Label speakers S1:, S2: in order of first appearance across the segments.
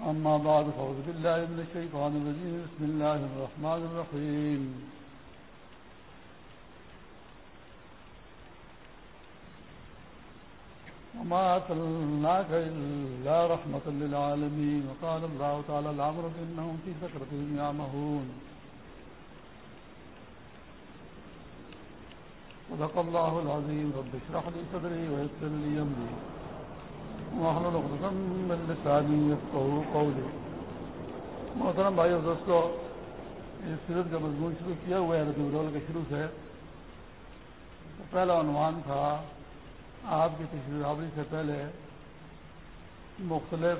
S1: أما بعد، فأعوذ بالله من الشيطان الرجيم. بسم الله الرحمن الرحيم. وما أرسلناك إلا رحمة للعالمين. وقال الله تعالى العمر إنهم في سكرتهم يعمهون. صدق الله العظيم. رب اشرح لي صدري ويسر لي أمري. محترم بھائی اور دوستو اس سیرت کا مضمون شروع کیا ہوا ہے ربیع الاول کے شروع سے۔ پہلا عنوان تھا، آپ کی تشریح آوری سے پہلے مختلف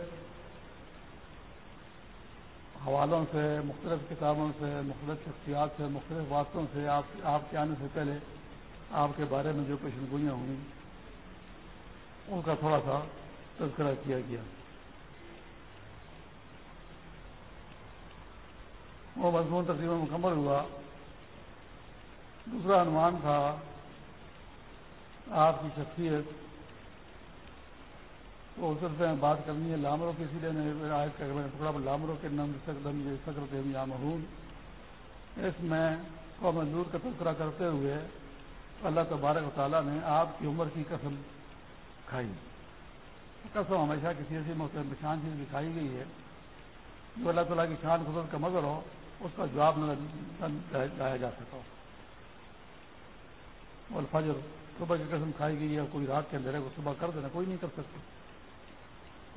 S1: حوالوں سے، مختلف کتابوں سے، مختلف شخصیات سے، مختلف واقعوں سے آپ آپ کے آنے سے پہلے آپ کے بارے میں جو پیشن گوئیاں ہوئیں، ان کا تھوڑا سا تذکرہ کیا گیا۔ وہ مضمون تقریباً مکمل ہوا۔ دوسرا عنوان تھا، آپ کی شخصیت۔ وہ سلسلے میں بات کرنی ہے، لامروں کے اسی لیے آئے ٹکڑا، لامروں کے نام سکرت یا محون اس میں قوم نور کا تذکرہ کرتے ہوئے اللہ تبارک و تعالیٰ نے آپ کی عمر کی قسم کھائی۔ قسم ہمیشہ کسی ایسی محترم شان چیز بھی کھائی گئی ہے جو اللہ تعالیٰ کی شان قدرت کا مظہر ہو، اس کا جواب نہ لایا جا سکا اور فجر صبح کی قسم کھائی گئی ہے کوئی رات کے اندھیرے کو صبح کر دینا کوئی نہیں کر سکتا۔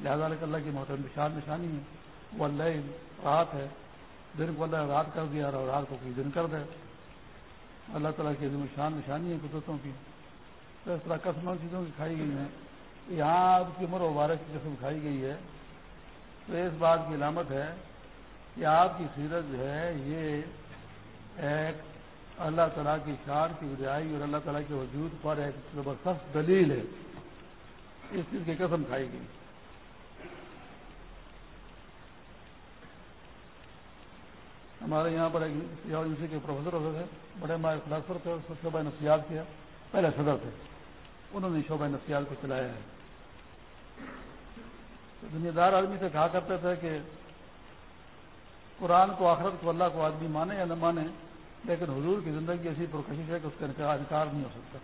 S1: لہٰذا اللہ کی محترم نشان نشانی ہے۔ وہ اللہ رات ہے۔ دن کو اللہ رات کر دیا اور رات کو کوئی دن کر دے۔ اللہ تعالیٰ کی شان نشانی ہے قدرتوں کی۔ تو اس طرح قسم چیزوں کی کھائی گئی ہیں۔ یہاں آپ کی عمر مبارک کی قسم کھائی گئی ہے، تو اس بات کی علامت ہے کہ آپ کی سیرت جو ہے، یہ ایک اللہ تعالیٰ کی شان کی بدائی اور اللہ تعالیٰ کے وجود پر ایک زبردست دلیل ہے۔ اس چیز کی قسم کھائی گئی۔ ہمارے یہاں پر ایک یونیورسٹی کے پروفیسر ہوتے تھے، بڑے ہمارے فلاسفر تھے شعبہ نفسیات کیا پہلے صدر تھے۔ انہوں نے شعبہ نفسیات کو چلایا ہے۔ دنیا دار آدمی سے کہا کرتے تھے کہ قرآن کو آخرت کو اللہ کو آدمی مانے یا نہ مانے، لیکن حضور کی زندگی ایسی پرکشش ہے کہ اس کا انکار نہیں ہو سکتا۔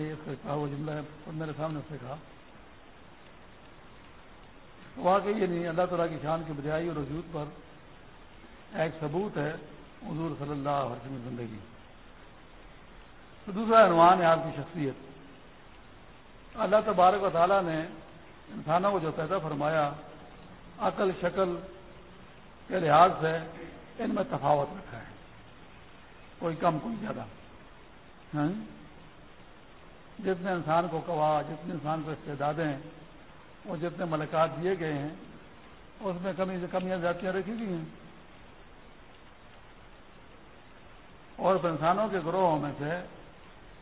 S1: یہ اس کا کہا وہ جملہ ہے میرے سامنے اس سے کہا۔ واقعی یہ نہیں اللہ تعالیٰ کی شان کی بجائی اور وجود پر ایک ثبوت ہے حضور صلی اللہ علیہ وسلم زندگی۔ دوسرا عنوان ہے آپ کی شخصیت۔ اللہ تبارک و تعالیٰ نے انسانوں کو جو پیدا فرمایا، عقل، شکل کے لحاظ سے ان میں تفاوت رکھا ہے۔ کوئی کم، کوئی زیادہ۔ ہاں؟ جتنے انسان کو کوا جتنے انسان کو استعدادیں، اور جتنے ملکات دیے گئے ہیں، اس میں کمی سے کمیاں زیادتیاں رکھی گئی ہیں۔ اور انسانوں کے گروہوں میں سے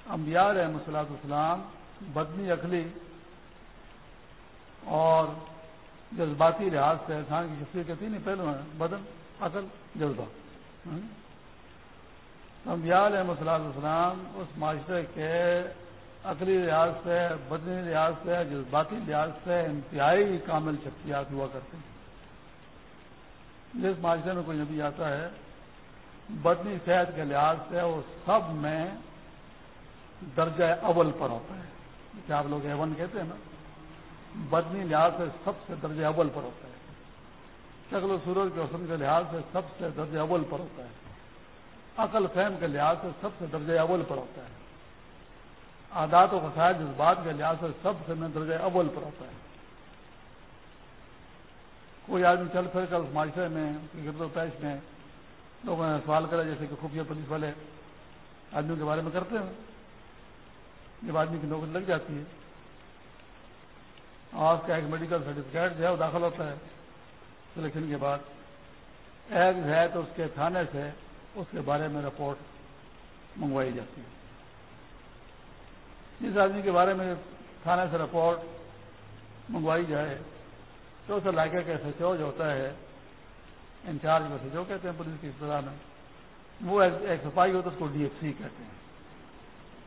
S1: انبیاء علیہ مسلاط اسلام بدنی اخلی اور جذباتی لحاظ سے انسان کی شخصیت کے تین پہلو ہیں بدن، عقل، جذبہ۔ انبیاء علیہ مسلاط اسلام اس معاشرے کے عقلی لحاظ سے، بدنی لحاظ سے، جذباتی لحاظ سے انتہائی کامل شخصیات ہوا کرتے ہیں۔ جس معاشرے میں کوئی نبی آتا ہے، بدنی صحت کے لحاظ سے وہ سب میں درجہ اول پر ہوتا ہے۔ جیسے آپ لوگ ایون کہتے ہیں نا، بدنی لحاظ سے سب سے درجہ اول پر ہوتا ہے۔ شکل و صورت کے حسن کے لحاظ سے سب سے درجہ اول پر ہوتا ہے۔ عقل فہم کے لحاظ سے سب سے درجہ اول پر ہوتا ہے۔ عادات و خسائل جذبات کے لحاظ سے سب سے درجہ اول پر ہوتا ہے۔ کوئی آدمی چل پھر کر اس معاشرے میں گرد و پیش میں لوگوں نے سوال کرا، جیسے کہ خفیہ پولیس والے آدمیوں کے بارے میں کرتے ہیں۔ جب آدمی کی نوکری لگ جاتی ہے اور کا ایک میڈیکل سرٹیفکیٹ جو ہے وہ داخل ہوتا ہے سلیکشن کے بعد۔ ایک ہے تو اس کے تھانے سے اس کے بارے میں رپورٹ منگوائی جاتی ہے۔ جس آدمی کے بارے میں تھانے سے رپورٹ منگوائی جائے تو اس علاقے کا ایس جو ہوتا ہے انچارج میں جو کہتے ہیں پولیس کی ابتدا میں، وہ ایک سپاہی ہوتا ہے، اس کو ڈی ایف سی کہتے ہیں۔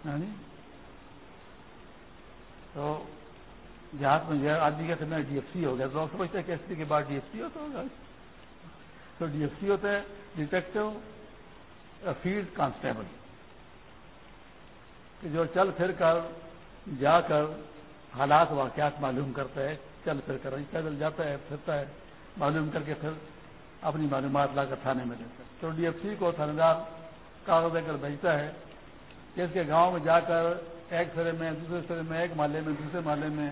S1: یعنی تو دیہات میں جو آدمی کہتے ہیں ڈی ایف سی ہو گیا۔ تو لوگ سمجھتے ہیں کہ ایس پی کے بعد ڈی ایف سی ہوتا ہوگا۔ تو ڈی ایف سی ہوتا ہے ڈیٹیکٹو فیلڈ کانسٹیبل۔ کہ جو چل پھر کر، جا کر حالات، واقعات معلوم کرتا ہے، چل پھر کر پیدل جاتا ہے، پھرتا ہے، معلوم کر کے پھر اپنی معلومات لا کر تھانے میں دیتا ہے۔ تو ڈی ایف سی کو تھانے دار کاغذ دے کر بھیجتا ہے کہ اس کے گاؤں میں جا کر ایک سرے میں، دوسرے سرے میں، ایک محلے میں، دوسرے محلے میں۔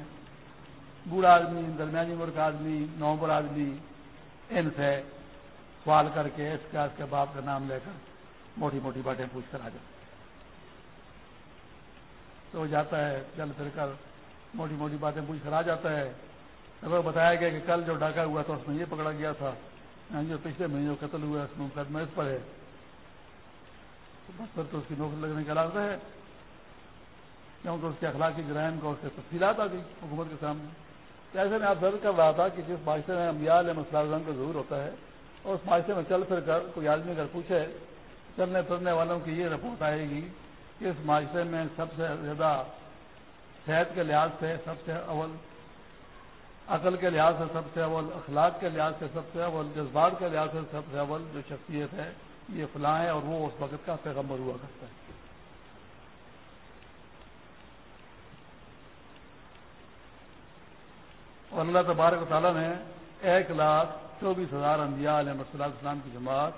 S1: بوڑھا آدمی، درمیانی عمر کا آدمی نومبر آدمی، ان سے سوال کر کے اس کا اس کے باپ کا نام لے کر موٹی موٹی باتیں پوچھ کر آ جاتا تو وہ جاتا ہے، چل پھر کر موٹی موٹی باتیں پوچھ کر آ جاتا ہے۔ اگر بتایا گیا کہ کل جو ڈاکہ ہوا تھا، اس میں یہ پکڑا گیا تھا۔ یعنی جو پچھلے مہینے جو قتل ہوا اس میں مقدمہ اس پر ہے۔ بس پر تو اس کی نوکری لگنے کا لازم ہے۔ کیونکہ اس کے اخلاقی جرائم کو اس سے تفصیلات آ گئی حکومت کے سامنے۔ ایسے میں آپ درد کر رہا تھا کہ جس معاشرے میں امبیال مسلح کا ضرور ہوتا ہے، اور اس معاشرے میں چل پھر کر کوئی آدمی اگر پوچھے، چلنے پھرنے والوں کی یہ رپورٹ آئے گی کہ اس معاشرے میں سب سے زیادہ صحت کے لحاظ سے سب سے اول، عقل کے لحاظ سے سب سے اول، اخلاق کے لحاظ سے سب سے اول، جذبات کے لحاظ سے سب سے اول جو شخصیت ہے، یہ فلاں ہے اور وہ اس وقت کا پیغمبر ہوا کرتا ہے۔ اور اللہ تبارک و تعالیٰ نے ایک لاکھ چوبیس ہزار انبیاء علیہ مسلح السلام کی جماعت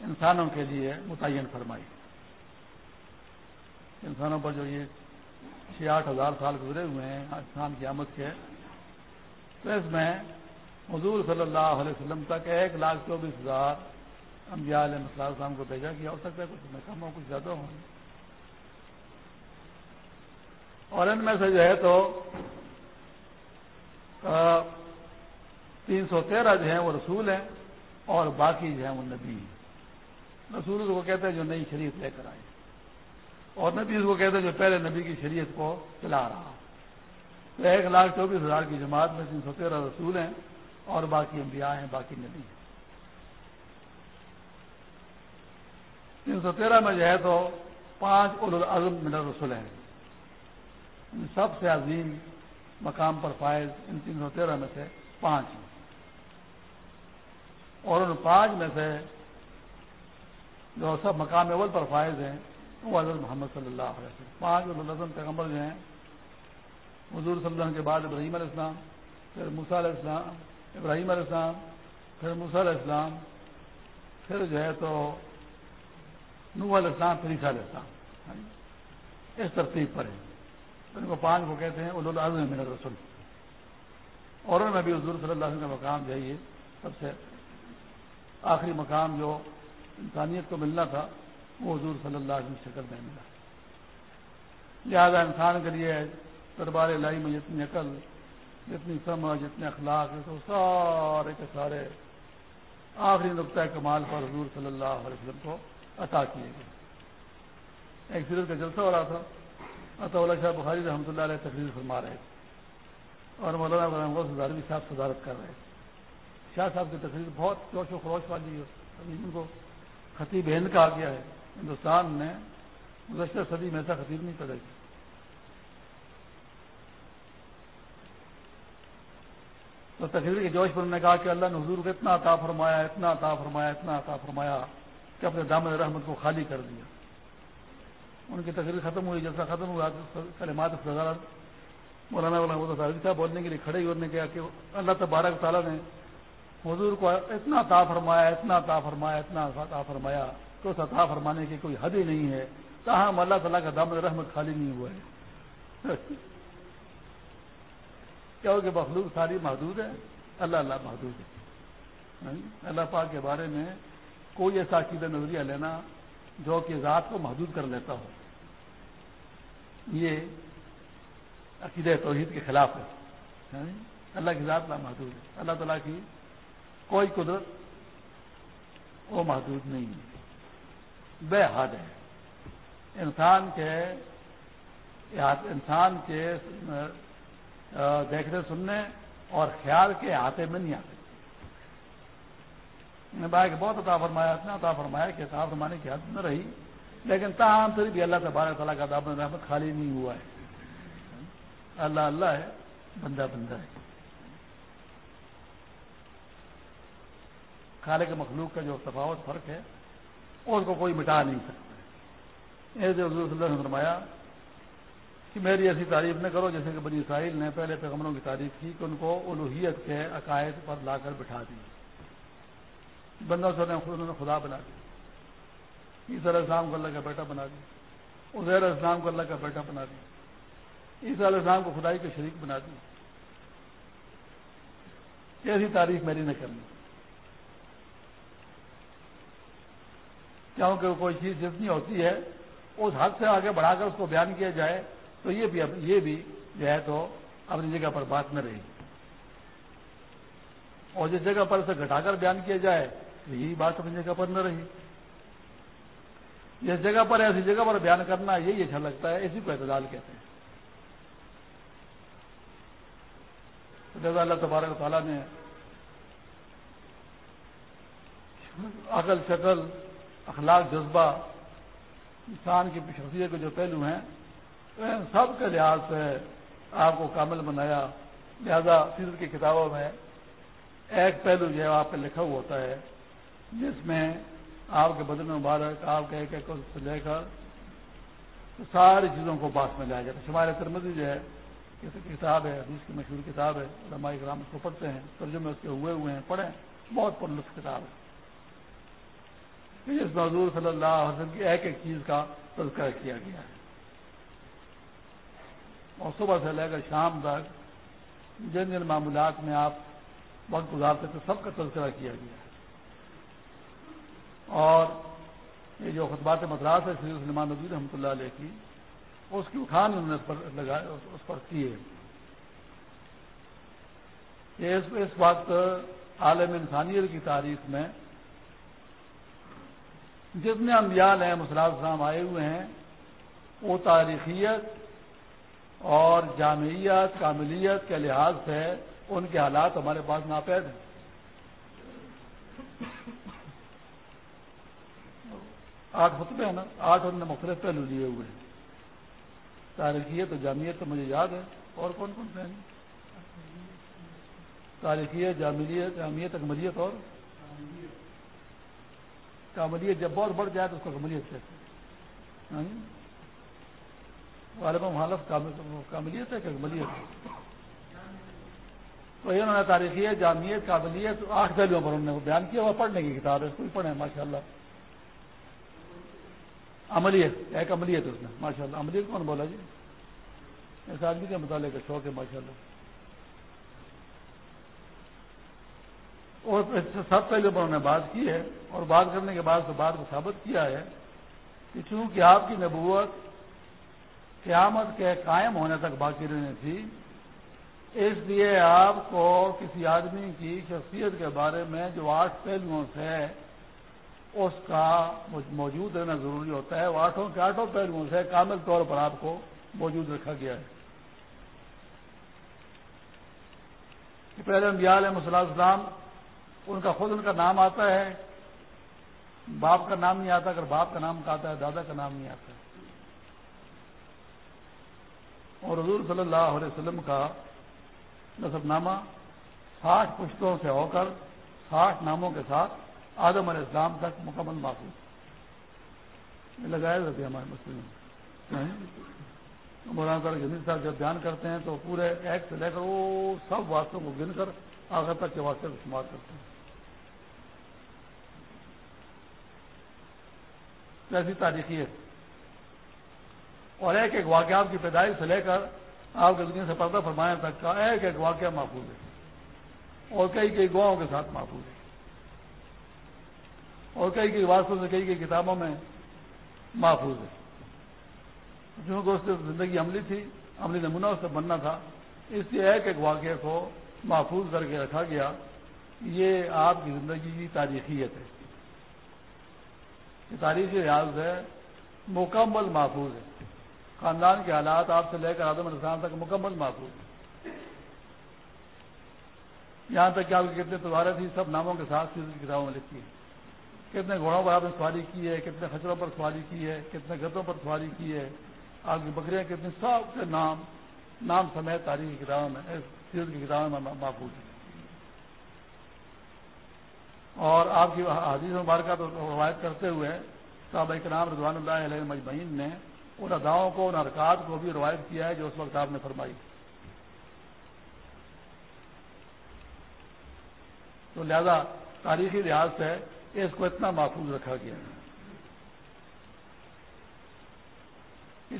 S1: انسانوں کے لیے متعین فرمائی۔ انسانوں پر جو یہ چھ آٹھ ہزار سال گزرے ہوئے ہیں، انسان کی آمد کے، تو اس میں حضور صلی اللہ علیہ وسلم تک ایک لاکھ چوبیس ہزار انبیاء علیہ مسلح السلام کو بھیجا کیا ہو سکتا ہے کچھ میں کم ہو، کچھ زیادہ ہوں اور ان میں سے جو ہے تو تین سو تیرہ جو ہیں وہ رسول ہیں اور باقی جو ہیں وہ نبی ہیں۔ رسول کو کہتے ہیں جو نئی شریعت لے کر آئے۔ اور نبی اس کو کہتے ہیں جو پہلے نبی کی شریعت کو چلا رہا۔ تو ایک لاکھ چوبیس ہزار کی جماعت میں تین سو تیرہ رسول ہیں اور باقی انبیاء ہیں، باقی نبی ہیں۔ تین سو تیرہ میں جو ہے تو پانچ العظم منر رسول ہیں۔ سب سے عظیم مقام پر فائز ان تین سو تیرہ میں سے پانچ ہیں۔ اور ان پانچ میں سے جو سب مقام اول پر فائز ہیں، وہ حضرت محمد صلی اللہ علیہ وسلم۔ پانچ الزم پیغمبر جو ہیں، حضور صلی اللہ علیہ کے بعد ابراہیم علیہ السلام، پھر موسا علیہ السلام، ابراہیم علیہ السلام، پھر موسا علیہ السلام، پھر جو ہے تو نو علیہ السلام، پھر عیسیٰ علیہ السلام۔ اس ترتیب پر ہے ان کو پانچ کو کہتے ہیں العظم من رسول۔ اور ان میں بھی حضور صلی اللہ علیہ وسلم کا مقام جو ہے، یہ سب سے آخری مقام جو انسانیت کو ملنا تھا، وہ حضور صلی اللہ علیہ وسلم شکل میں ملا۔ لہذا انسان کے لیے دربار لائی میں جتنی عقل، جتنی سمجھ، جتنے اخلاق ہے تو سارے کے سارے آخری نقطۂ کمال پر حضور صلی اللہ علیہ وسلم کو عطا کیے گئے۔ ایک سیرت کا جلسہ ہو رہا تھا۔ عطا اللہ شاہ بخاری رحمۃ اللہ علیہ تقریر فرما رہے تھے اور مولانا غلام صاحب صدارت کر رہے تھے شاہ صاحب کی تقریر بہت جوش و خروش والی ہے۔ ان کو خطیب ہند کہا گیا ہے۔ ہندوستان نے گزشتہ صدی میں ایسا خطیب نہیں پیدا کیا۔ تو تقریر کے جوش پر انہوں نے کہا کہ اللہ نے حضور کو اتنا عطا فرمایا، اتنا عطا فرمایا، اتنا عطا فرمایا کہ اپنے دامن رحمت کو خالی کر دیا۔ ان کی تقریر ختم ہوئی جیسا ختم ہوا، کلمات مولانا مولانا صاحب بولنے کے لیے کھڑے ہی ہونے کیا کہ اللہ تبارک تعالیٰ نے حضور کو اتنا عطا فرمایا، اتنا عطا فرمایا، اتنا عطا فرمایا تو اس عطا فرمانے کی کوئی حد ہی نہیں ہے۔ تاہم اللہ تعالیٰ کا دامن رحمت خالی نہیں ہوا ہے۔ کیا کہ مخلوق ساری محدود ہے؟ اللہ اللہ محدود ہے۔ ہاں؟ اللہ پاک کے بارے میں کوئی ایسا عقید نظریہ لینا جو کہ ذات کو محدود کر لیتا ہو یہ عقید توحید کے خلاف ہے۔ یعنی اللہ کی ذات لا محدود ہے۔ اللہ تعالیٰ کی کوئی قدرت وہ محدود نہیں ہے۔ بے حد ہے۔ انسان کے انسان کے دیکھنے، سننے اور خیال کے ہاتھے میں نہیں آتے۔ میں بھائی کہ بہت عطا فرمایا، اتنا عطا فرمایا کہ عطا فرمانے کی حد نہ رہی۔ لیکن تاہم پھر بھی اللہ تبارک تعالیٰ کا دامن رحمت خالی نہیں ہوا ہے۔ اللہ اللہ ہے، بندہ بندہ ہے۔ خالے کے مخلوق کا جو تفاوت، فرق ہے، اس کو کوئی مٹا نہیں سکتا۔ یہ جو حضور صلی اللہ نے فرمایا کہ میری ایسی تعریف نہ کرو، جیسے کہ بنی اسرائیل نے پہلے پیغمبروں کی تعریف کی کہ ان کو الوحیت کے عقائد پر لا کر بٹھا دی بندہ سر نے خود انہوں نے خدا بنا دیا۔ عیسی علیہ السلام کو اللہ کا بیٹا بنا دیا۔ عزیر السلام کو اللہ کا بیٹا بنا دیا۔ عیسی علیہ السلام کو خدائی کے شریک بنا دیا۔ ایسی تعریف میری نہ کرنی۔ کیونکہ کوئی چیز جتنی ہوتی ہے، اس حد سے آگے بڑھا کر اس کو بیان کیا جائے، تو یہ بھی یہ بھی جو ہے تو اپنی جگہ پر بات نہ رہی اور جس جگہ پر اسے گھٹا کر بیان کیا جائے یہی بات اپنی جگہ پر نہ رہی۔ جس جگہ پر ایسی جگہ پر بیان کرنا یہی اچھا لگتا ہے، اسی کو اعتدال کہتے ہیں۔ اللہ تبارک تعالیٰ نے عقل شکل اخلاق، جذبہ، انسان کی شخصیت کے جو پہلو ہیں سب کے لحاظ سے آپ کو کامل بنایا۔ لہذا سیرت کی کتابوں میں ایک پہلو جو ہے آپ پہ لکھا ہوا ہوتا ہے۔ جس میں آپ کے بدن مبارک، آپ کے ایک ایک سے لے کر ساری چیزوں کو پاس میں لایا جاتا ہے۔ شمار ترمزی جو ہے کتاب ہے، حدیث کی مشہور کتاب ہے، علماء کرام اس کو پڑھتے ہیں، ترجمے اس کے ہوئے ہوئے ہیں، پڑھیں، بہت پرلطف کتاب ہے۔ اس حضور صلی اللہ علیہ وسلم کی ایک ایک چیز کا تذکرہ کیا گیا ہے۔ اور صبح سے لے کر شام تک جن جن معمولات میں آپ وقت گزارتے تھے سب کا تذکرہ کیا گیا ہے۔ اور یہ جو خطبات مدراس ہے، سید سلمان نبی رحمۃ اللہ علیہ کی، اس کی اٹھان انہوں نے اس پر لگائے اس پر کی ہے۔ اس وقت عالم انسانیت کی تاریخ میں جتنے امیال ہیں مسلاد السلام آئے ہوئے ہیں، وہ تاریخیت اور جامعیت، کاملیت کے لحاظ سے ان کے حالات ہمارے پاس ناپید ہیں۔ آٹھ خطبے ہیں نا آٹھ انہوں نے مختلف پہلو لیے ہوئے ہیں۔ تاریخیت اور جامعیت تو مجھے یاد ہے۔ اور کون کون سے ہیں؟ تاریخیت، جامعیت جامعیت، اکملیت اور؟ کاملیت، جب بہت بڑھ جائے تو اس کو کملیت کہتے ہیں۔ ہاں جی؟ غالباً کاملیت ہے کہ اکملیت ہے؟ تو انہوں نے تاریخی جامعیت قابلیت آٹھ پہلوؤں پر انہوں نے بیان کیا، وہ پڑھنے کی کتاب ہے اس کو بھی پڑھیں ماشاء اللہ عملیت، ایک عملیت اس نے ماشاء اللہ عملیت کون بولا جی؟ اس آدمی کے مطالعے کا شوق ہے ماشاء اللہ اور سب پہلے پر انہوں نے بات کی ہے، اور بات کرنے کے بعد بات کو ثابت کیا ہے کہ چونکہ آپ کی نبوت قیامت کے قائم ہونے تک باقی رہنے تھی، اس لیے آپ کو کسی آدمی کی شخصیت کے بارے میں جو آٹھ پہلوؤں سے اس کا موجود رہنا ضروری ہوتا ہے۔ وہ آٹھوں کے آٹھوں پہلوؤں سے کامل طور پر آپ کو موجود رکھا گیا ہے۔ پہلے علیہ السلام ان کا خود ان کا نام آتا ہے۔ باپ کا نام نہیں آتا، اگر باپ کا نام آتا ہے، دادا کا نام نہیں آتا۔ اور حضور صلی اللہ علیہ وسلم کا نصب نامہ ساٹھ پشتوں سے ہو کر ساٹھ ناموں کے ساتھ آدم علیہ السلام تک مکمل معافی لگائے رہتے ہمارے مسلم مولانا صاحب جمیل صاحب جب بیان کرتے ہیں تو پورے ایک سے لے کر وہ سب واسطوں کو گن کر آخر تک کے واسطے کو شمار کرتے ہیں۔ ایسی تاریخی ہے۔ اور ایک ایک واقعات کی پیدائش سے لے کر آپ کے دنیا سے پردہ فرمایا تک کا ایک ایک واقعہ محفوظ ہے۔ اور کئی کئی گواہوں کے ساتھ محفوظ ہے۔ اور کئی کئی واسطوں سے کئی کئی کتابوں میں محفوظ ہے۔ چونکہ اس سے زندگی عملی تھی، عملی نمونہ اس سے بننا تھا۔ اس لیے ایک ایک واقعے کو محفوظ کر کے رکھا گیا۔ یہ آپ کی زندگی کی تاریخیت ہے۔ یہ تاریخی ریاض ہے مکمل محفوظ ہے۔ خاندان کے حالات آپ سے لے کر آدم السلام تک مکمل محفوظ ہے یہاں تک کہ آپ کی کتنے تلواریں تھیں، سب ناموں کے ساتھ کتابوں میں لکھی ہے کتنے گھوڑوں پر آپ نے سواری کی ہے، کتنے خچروں پر سواری کی ہے، کتنے گدوں پر سواری کی ہے آپ کی بکریاں کتنی، سب کے نام نام سمیت تاریخی کتابوں میں سیرت کی کتابوں میں محفوظ ہے اور آپ کی حدیث مبارکہ تو روایت کرتے ہوئے صاحب نام رضوان اللہ علیہ مجمعین نے ان اداؤں کو، ان حرکات کو بھی روایت کیا ہے جو اس وقت آپ نے فرمائی۔ تو لہذا تاریخی لحاظ سے اس کو اتنا محفوظ رکھا گیا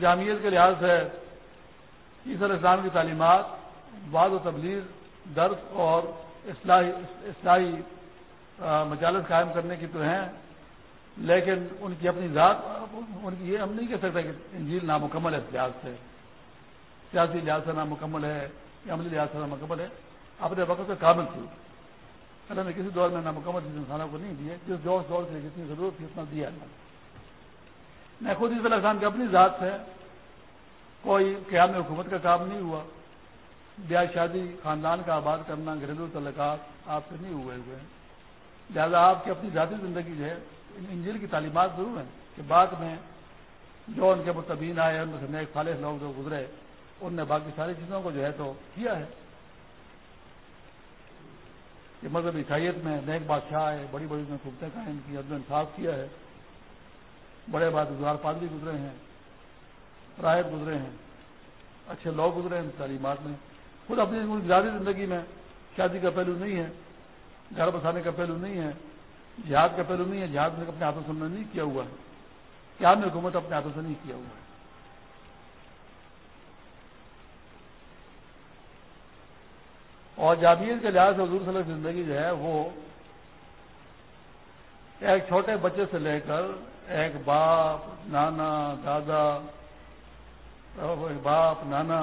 S1: جامعت کے لحاظ سے عیسر اسلام کی تعلیمات بعض و تبلیغ درد اور اصلاحی اصلاحی مجالس قائم کرنے کی تو ہیں، لیکن ان کی اپنی ذات، ان کی یہ ہم نہیں کہہ سکتے کہ انجیل نامکمل ہے اس لحاظ سے۔ سیاسی لحاظ سے نامکمل ہے یا عملی لحاظ سے نامکمل ہے، اپنے وقت سے کامل تھی۔ اللہ نے کسی دور میں نامکمل چیز انسانوں کو نہیں دیے جس دور دور سے جتنی ضرورت تھی اتنا دیا میں خود اس طرح کی اپنی ذات سے کوئی قیام حکومت کا کام نہیں ہوا۔ بیاہ شادی، خاندان کا آباد کرنا، گھریلو تعلقات آپ سے نہیں ہوئے ہوئے۔ ہیں لہٰذا آپ کی اپنی ذاتی زندگی جو ہے، انجیل کی تعلیمات ضرور ہیں کہ بعد میں جو ان کے متبین آئے، ان سے نیک خالص لوگ جو گزرے، ان نے باقی ساری چیزوں کو جو ہے تو کیا ہے۔ کہ مذہب عیسائیت میں نیک بادشاہ آئے، بڑی بڑی حکومتیں قائم کی عدم انصاف کیا ہے۔ بڑے باد گزار پادری گزرے ہیں رائت گزرے ہیں، اچھے لوگ گزرے ہیں تعلیمات میں۔ خود اپنی ذاتی زندگی میں شادی کا پہلو نہیں ہے، گھر بسانے کا پہلو نہیں ہے، جہاد کا پہلو نہیں ہے، جہاد میں اپنے ہاتھوں سے نہیں کیا ہوا ہے۔ کیا میں حکومت اپنے ہاتھوں سے نہیں کیا ہوا ہے؟ اور جابیر کے لحاظ سے حضور صلی اللہ کی زندگی جو ہے وہ ایک چھوٹے بچے سے لے کر ایک باپ، نانا، دادا باپ، نانا،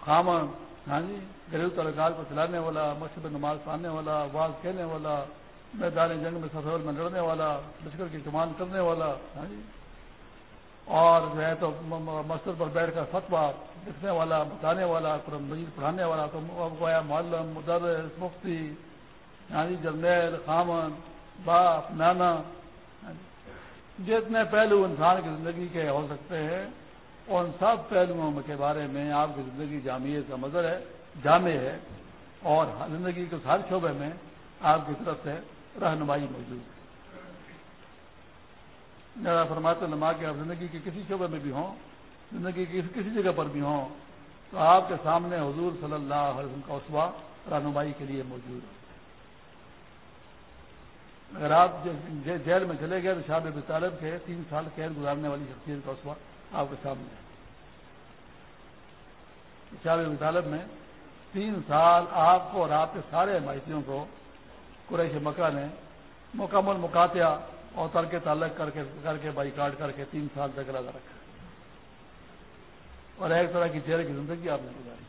S1: خامن ہاں جی گریب تعلقات کو چلانے والا مقصد نماز پڑھانے والا، آواز کہنے والا، میدان جنگ میں سفر میں لڑنے والا، لشکر کی کمان کرنے والا ہاں جی۔ اور جو ہے تو مسجد پر بیٹھ کر فتوا لکھنے والا، بتانے والا، قرآن مجید پڑھانے والا، تو گویا معلم، مدرس، مفتی ہاں جی جرنیل، خامن، باپ، نانا، جتنے پہلو انسان کی زندگی کے ہو سکتے ہیں، ان سب پہلوؤں کے بارے میں آپ کی زندگی جامعت کا مظر ہے، جامع ہے، اور زندگی کے ہر شعبے میں آپ کی طرف سے رہنمائی موجود ہے۔ میرا فرماتے نما کے آپ زندگی کے کسی شعبے میں بھی ہوں، زندگی کی کسی جگہ پر بھی ہوں، تو آپ کے سامنے حضور صلی اللہ علیہ وسلم کا اسوا رہنمائی کے لیے موجود ہے۔ اگر آپ جی جیل میں چلے گئے تو شاب طالب کے تین سال قید گزارنے والی شخصیت کا اسوا آپ کے سامنے ہے۔ شاب طالب میں تین سال آپ کو اور آپ کے سارے حمایتیوں کو قریش مکہ نے مکمل مکاتیا اور ترک تعلق کر کے کر کے بائی کاٹ کر کے تین سال تک لگا رکھا۔ اور ایک طرح کی چہرے کی زندگی آپ نے گزاری۔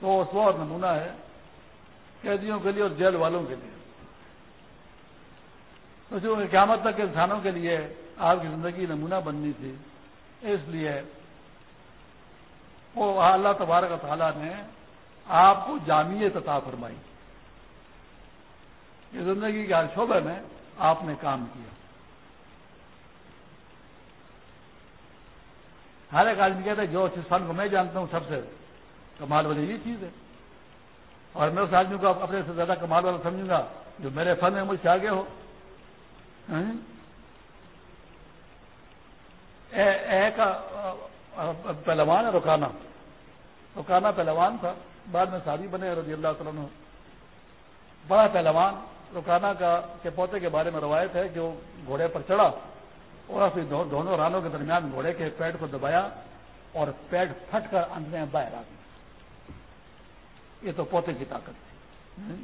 S1: تو اس وقت نمونہ ہے قیدیوں کے لیے اور جیل والوں کے لیے۔ تو قیامت تک انسانوں کے لیے آپ کی زندگی نمونہ بننی تھی، اس لیے وہ اللہ تبارک تعالیٰ نے آپ کو جامع عطا فرمائی۔ یہ زندگی کے ہر شعبے میں آپ نے کام کیا۔ ہر ایک آدمی کہتا ہے، جو اس فن کو میں جانتا ہوں، سب سے کمال والی یہ چیز ہے۔ اور میں اس آدمی کو اپنے سے زیادہ کمال والا سمجھوں گا، جو میرے فن میں مجھ سے آگے ہو۔ ہاں؟ ایک پہلوان ہے رکانا رکانا پہلوان تھا۔ بعد میں شادی بنے، رضی اللہ تعالیٰ بڑا پہلوان۔ رکانا کا کے پوتے کے بارے میں روایت ہے جو گھوڑے پر چڑھا اور پھر دونوں رانوں کے درمیان گھوڑے کے پیٹ کو دبایا اور پیٹ پھٹ کر اندر باہر آ گیا۔ یہ تو پوتے کی طاقت تھی۔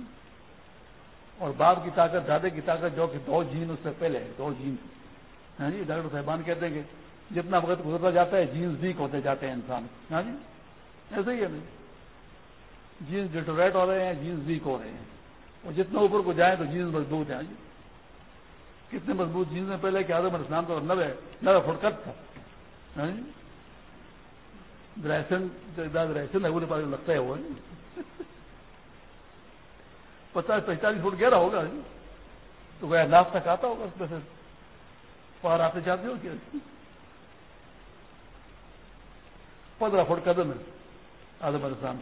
S1: اور باپ کی طاقت، دادے کی طاقت جو کہ دو جین اس سے پہلے ہے دو جین۔ ہاں جی ڈاکٹر صاحبان کہتے ہیں کہ جتنا وقت گزرتا جاتا ہے جینس ویک ہوتے جاتے ہیں انسان۔ ہاں جی ایسے ہی ہے نہیں جینس ڈیٹوریٹ ہو رہے ہیں جینس ویک ہو رہے ہیں۔ اور جتنا اوپر کو جائیں تو جینس مضبوط ہیں۔ جی کتنے مضبوط جینس میں پہلے کہ آدم اسلام تو نوے نوے فٹ کٹ تھا۔ ہاں؟ جی؟ ڈریسن ڈریسن ہے، وہ لگتا ہے وہ۔ پچاس پینتالیس فٹ گہرا ہوگا۔ جی تو وہ ناپ تک آتا ہوگا، اس میں سے پار آتے جاتے ہو کیا پندرہ فٹ قدم ہے آدم اسلام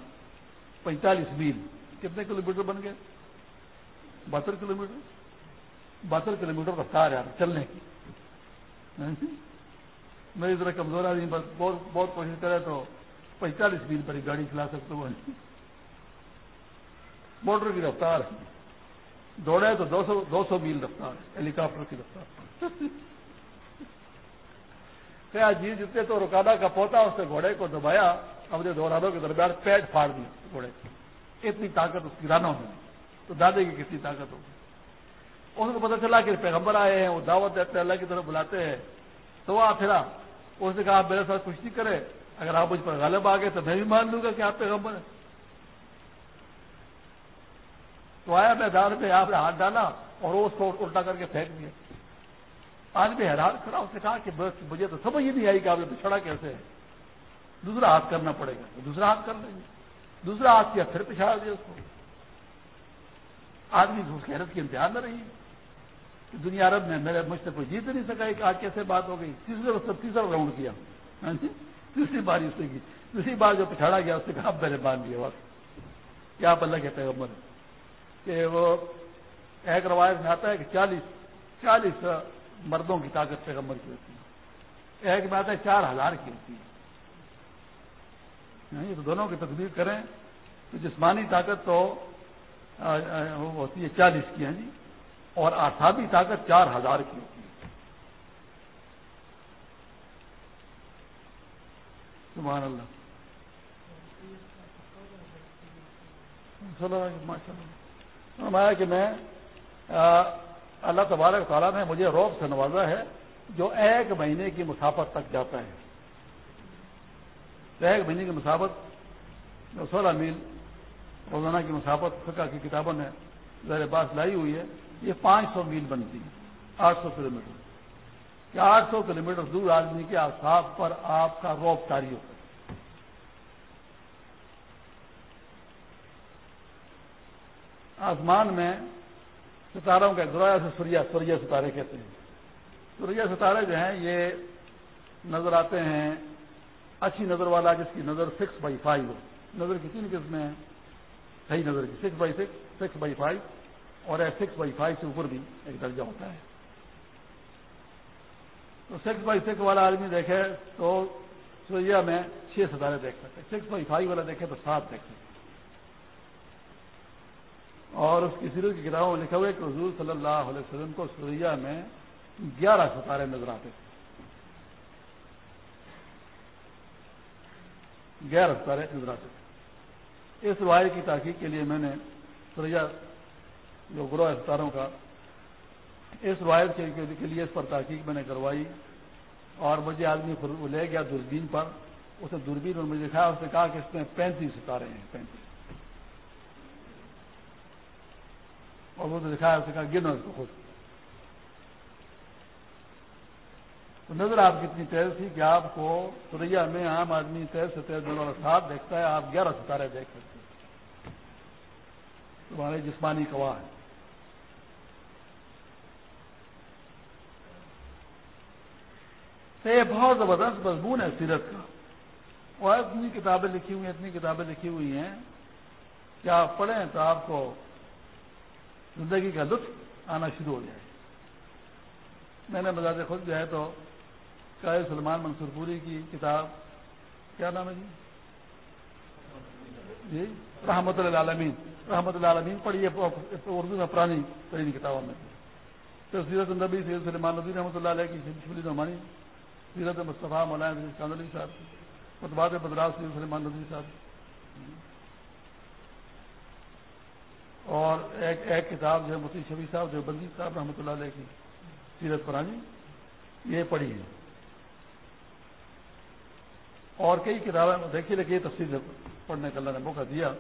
S1: پینتالیس میل۔ کتنے کلو میٹر بن گئے؟ بہتر کلو میٹر بہتر کلو میٹر رفتار ہے، چلنے کی۔ میری طرح کمزور آدمی، بس بہت بہت کوشش کرے تو پینتالیس میل پر گاڑی چلا سکتے ہو موٹر کی رفتار دوڑے تو دو سو دو سو میل رفتار ہیلی کاپٹر کی رفتار۔ کیا جی جتنے تو رکادا کا پوتا اس نے گھوڑے کو دبایا اپنے دورانوں کے درمیان پیٹ پھاڑ دی گھوڑے اتنی طاقت اس کی رانوں میں۔ تو دادے کی کتنی طاقت ہوگی؟ اس کو پتا چلا کہ پیغمبر آئے ہیں، وہ دعوت دیتے ہیں، اللہ کی طرف بلاتے ہیں۔ تو وہ پھرا اس نے کہا آپ میرے ساتھ کچھ نہیں کرے، اگر آپ مجھ پر غالب آ گئے تو میں بھی مان لوں گا کہ آپ پیغمبر ہیں۔ تو آیا میدان میں، آپ نے ہاتھ ڈالا اور وہ اس کو الٹا کر کے پھینک دیا۔ آج بھی حیران کھڑا، اس نے کہا کہ بس، مجھے تو سمجھ ہی نہیں آئی کہ آپ نے پچھڑا کیسے ہے دوسرا ہاتھ کرنا پڑے گا، دوسرا ہاتھ کر لیں گے۔ دوسرا ہاتھ کیا، پھر پچھاڑ دیا اس کو۔ آدمی کی حیرت کی امتحان نہ رہی کہ دنیا عرب میں میرے مجھ سے کوئی جیت نہیں سکا کہ آج کیسے بات ہو گئی؟ تیسرے تیسرا راؤنڈ کیا۔ ہاں جی؟ تیسری بار اس نے کی۔ دوسری بار جو پچھاڑا گیا، اس سے کہا میں نے باندھ دیا وقت کیا آپ اللہ کے پیغمبر کہ وہ ایک روایت میں آتا ہے کہ چالیس چالیس مردوں کی طاقت پیغمبر کی ہوتی ہے۔ ایک میں آتا ہے، چار ہزار کی ہوتی ہے۔ ہاں جی؟ تو دونوں کی تصویر کریں تو جسمانی طاقت تو ہوتی ہے چالیس کی ہیں جی۔ اور آسابی طاقت چار ہزار کی ہوتی ہے۔ سبحان اللہ۔ فرمایا کہ میں اللہ تبارک تعالیٰ نے مجھے روب سے نوازا ہے جو ایک مہینے کی مسافت تک جاتا ہے۔ ایک مہینے کی مسافت سولہ میل روزانہ کی مسافت فقہ کی کتابوں نے میرے پاس لائی ہوئی ہے، یہ پانچ سو میل بنتی ہے آٹھ سو کلو میٹر کہ آٹھ سو کلو میٹر دور آدمی کے آساب پر آپ کا روپ تاری ہوتا ہے؟ آسمان میں ستاروں کا گرویا سے سوریا سوریا ستارے کہتے ہیں۔ سوریا ستارے جو ہیں، یہ نظر آتے ہیں، اچھی نظر والا جس کی نظر سکس بائی فائیو نظر کی تین قسمیں ہیں؟ صحیح نظر کی six by six six by five اور سکس بائی فائیو سے اوپر بھی ایک درجہ ہوتا ہے۔ تو سکس بائی سکس والا آدمی دیکھے تو سوریا میں چھ ستارے دیکھ سکتے سکس بائی فائیو والا دیکھے تو سات دیکھ سکتے اور اس کی سیرت کی کتابوں میں لکھا ہوا ہے کہ حضور صلی اللہ علیہ وسلم کو سوریا میں گیارہ ستارے نظر آتے تھے۔ گیارہ ستارے نظر آتے تھے۔ اس روایت کی تحقیق کے لیے میں نے سوریا جو گروہ ستاروں کا اس روایت کے لیے اس پر تحقیق میں نے کروائی اور مجھے آدمی لے گیا دوربین پر، اسے دوربین اور مجھے دکھایا اس نے کہا کہ اس میں پینتیس ستارے ہیں پینتیس اور وہ دکھایا اس نے کہا گنو اس کو خود۔ تو نظر آپ کتنی تیز تھی کہ آپ کو سوریا میں عام آدمی تیز سے تیز نظر ساتھ دیکھتا ہے، آپ گیارہ ستارے دیکھ سکتے ہیں۔ تمہارے جسمانی گواہ ہے تو یہ بہت زبردست مضمون ہے سیرت کا۔ اور اتنی کتابیں لکھی ہوئی ہیں، اتنی کتابیں لکھی ہوئی ہیں کہ آپ پڑھیں تو آپ کو زندگی کا لطف آنا شروع ہو جائے۔ میں نے مزاج خود جو ہے تو قائد سلمان منصور پوری کی کتاب، کیا نام ہے جی؟ جی رحمت العالمین رحمت العالمین پڑھی ہے اردو میں پرانی ترین کتابوں میں۔ تو سیرت النبی سید سلمان ندی رحمۃ اللہ علیہ کی شبلی نعمانی، سیرت مصطفیٰ مولانا چاندلی صاحب متباد بدراؤ سید سلمان ندی صاحب اور ایک ایک کتاب جو ہے مفتی شبی صاحب، جو بندی صاحب رحمۃ اللہ علیہ کی سیرت پرانی، یہ پڑھی ہے۔ اور کئی کتابیں دیکھیے لیکن یہ تفصیل پڑھنے کا اللہ نے موقع دیا۔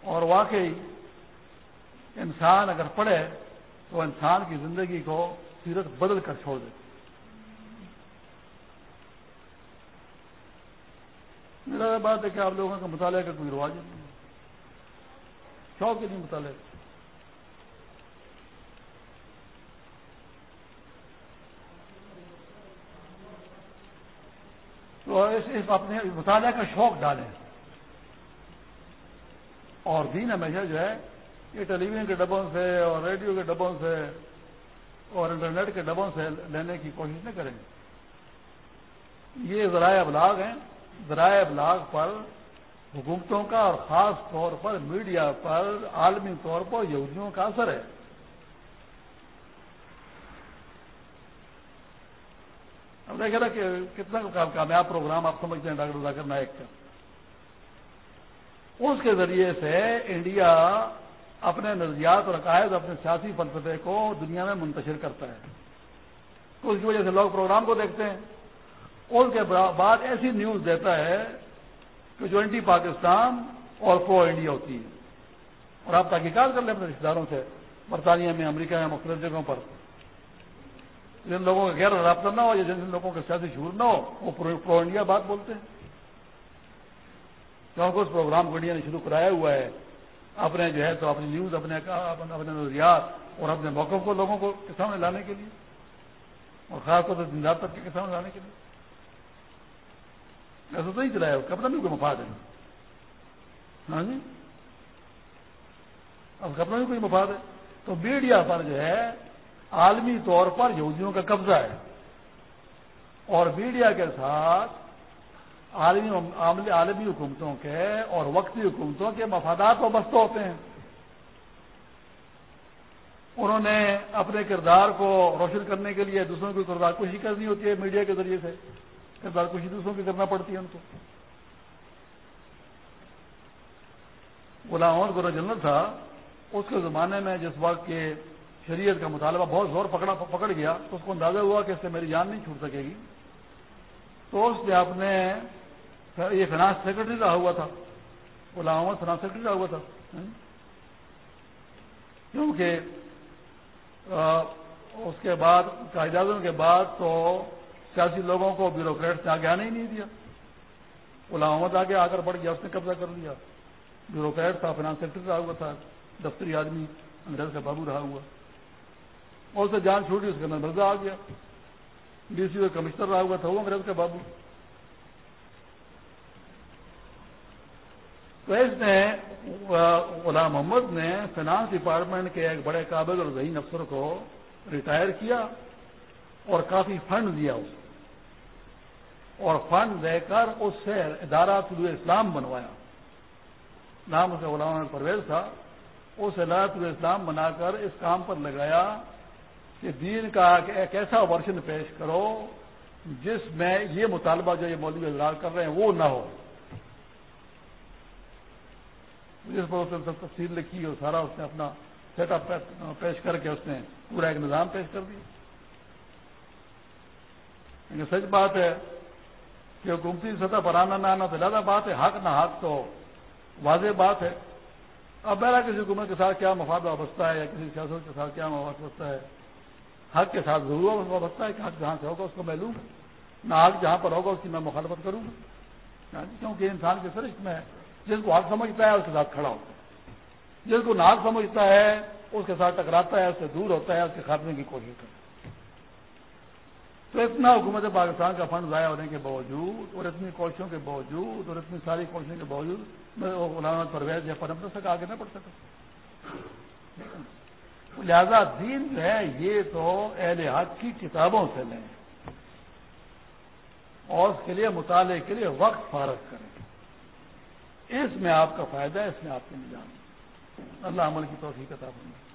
S1: اور واقعی انسان اگر پڑھے تو انسان کی زندگی کو سیرت بدل کر چھوڑ دیتی میرا بات ہے کہ آپ لوگوں کا مطالعہ کا کوئی رواج نہیں شوق ہی نہیں مطالعہ۔ تو اس اپنے مطالعہ کا شوق ڈالیں۔ اور دین ہمیشہ جو ہے، یہ ٹیلی ویژن کے ڈبوں سے اور ریڈیو کے ڈبوں سے اور انٹرنیٹ کے ڈبوں سے لینے کی کوشش نہ کریں۔ یہ ذرائع ابلاغ ہیں۔ ذرائع ابلاغ پر حکومتوں کا اور خاص طور پر میڈیا پر عالمی طور پر یہودیوں کا اثر ہے۔ اب دیکھے نا کہ کتنا کامیاب پروگرام آپ سمجھتے ہیں، ڈاکٹر ذاکر نائک کا۔ اس کے ذریعے سے انڈیا اپنے نظریات اور عقائد، اپنے سیاسی فلسفے کو دنیا میں منتشر کرتا ہے۔ تو اس کی وجہ سے لوگ پروگرام کو دیکھتے ہیں۔ اس کے بعد ایسی نیوز دیتا ہے کہ جو اینٹی پاکستان اور پرو انڈیا ہوتی ہے۔ اور آپ تحقیقات کر لیں اپنے رشتے داروں سے، برطانیہ میں، امریکہ میں، مختلف جگہوں پر۔ جن لوگوں کا غیر رابطہ نہ ہو یا جن لوگوں کا سیاسی شعور نہ ہو، وہ پرو انڈیا بات بولتے ہیں۔ کیونکہ اس پروگرام کو انڈیا نے شروع کرایا ہوا ہے۔ اپنے جو ہے تو اپنی نیوز، اپنے اپنے نظریات اور اپنے موقف کو لوگوں کو کسان لانے کے لیے اور خاص طور سے زندہ تک کے کسان لانے کے لیے۔ ایسا تو نہیں چلایا کپڑا بھی کوئی مفاد ہے؟ ہاں جی؟ اب کپڑا بھی کوئی مفاد ہے؟ تو میڈیا پر جو ہے عالمی طور پر یہودیوں کا قبضہ ہے۔ اور میڈیا کے ساتھ عالمی عالمی حکومتوں کے اور وقتی حکومتوں کے مفادات وابستہ ہوتے ہیں۔ انہوں نے اپنے کردار کو روشن کرنے کے لیے دوسروں کی کردار کشی کرنی ہوتی ہے میڈیا کے ذریعے سے۔ کردار کشی دوسروں کی کرنا پڑتی ہے ان کو۔ غلام احمد گورا جنرل تھا، اس کے زمانے میں جس وقت کے شریعت کا مطالبہ بہت زور پکڑا پکڑ گیا، تو اس کو اندازہ ہوا کہ اس سے میری جان نہیں چھوٹ سکے گی۔ تو اس نے اپنے یہ فائنانس سیکرٹری رہا ہوا تھا۔ غلام احمد فائنانس سیکرٹری رہا ہوا تھا۔ کیونکہ اس کے بعد، قائداعظم کے بعد تو سیاسی لوگوں کو بیوروکریٹ نے آگے آنے ہی نہیں دیا۔ غلام احمد آگے آ کر بڑھ گیا، اس نے قبضہ کر لیا۔ بیوروکریٹ تھا فائنانس سیکٹری رہا ہوا تھا۔ دفتری آدمی، انگریز کا بابو رہا ہوا۔ اور اسے جان چھوٹی اس کے اندر مرزا آ گیا۔ ڈی سی کا کمشنر رہا ہوا تھا، وہ انگریز کا بابو۔ تو اس نے، غلام محمد نے فائنانس ڈپارٹمنٹ کے ایک بڑے قابل اور ذہین افسر کو ریٹائر کیا اور کافی فنڈ دیا اس اور فنڈ دے کر اس سے ادارہ طلوع اسلام بنوایا۔ نام اس کا غلام پرویز تھا۔ اس ادارہ طلوع اسلام بنا کر اس کام پر لگایا۔ کہ دین کا ایک ایسا ورژن پیش کرو جس میں یہ مطالبہ جو یہ مولوی اظہار کر رہے ہیں وہ نہ ہو۔ جس پر اس نے تفصیل لکھی اور سارا اس نے اپنا سیٹ اپ پیش کر کے اس نے پورا ایک نظام پیش کر دیا۔ لیکن سچ بات ہے کہ حکومتی سطح پر آنا نہ آنا تو زیادہ بات ہے، حق نہ حق تو واضح بات ہے۔ اب میرا کسی حکومت کے ساتھ کیا مفاد وابستہ ہے یا کسی سیاست کے ساتھ کیا مفاد وابستہ ہے؟ حق کے ساتھ ضرور وابستہ ہے کہ حق جہاں سے ہوگا، اس کو میں لوں گا نہ حق جہاں پر ہوگا، اس کی میں مخالفت کروں گا۔ ہاں جی، کیونکہ انسان کے سرشت میں جس کو حق سمجھتا ہے، اس کے ساتھ کھڑا ہوتا ہے۔ جس کو ناک سمجھتا ہے، اس کے ساتھ ٹکراتا ہے، اس سے دور ہوتا ہے، اس کے خاتمے کی کوشش کرتا ہے۔ تو اتنا حکومت پاکستان کا فنڈ ضائع ہونے کے باوجود اور اتنی کوششوں کے باوجود اور اتنی ساری کوششوں کے باوجود میں غلام پرویز یا پرم تک آگے نہ بڑھ سکا۔ لہذا دین جو ہے، یہ تو اہل حق کی کتابوں سے لیں اور اس کے لیے مطالعے کے لیے وقت فارغ کریں۔ اس میں آپ کا فائدہ ہے، اس میں آپ کے نظام اللہ عمل کی توفیق عطا فرمائے۔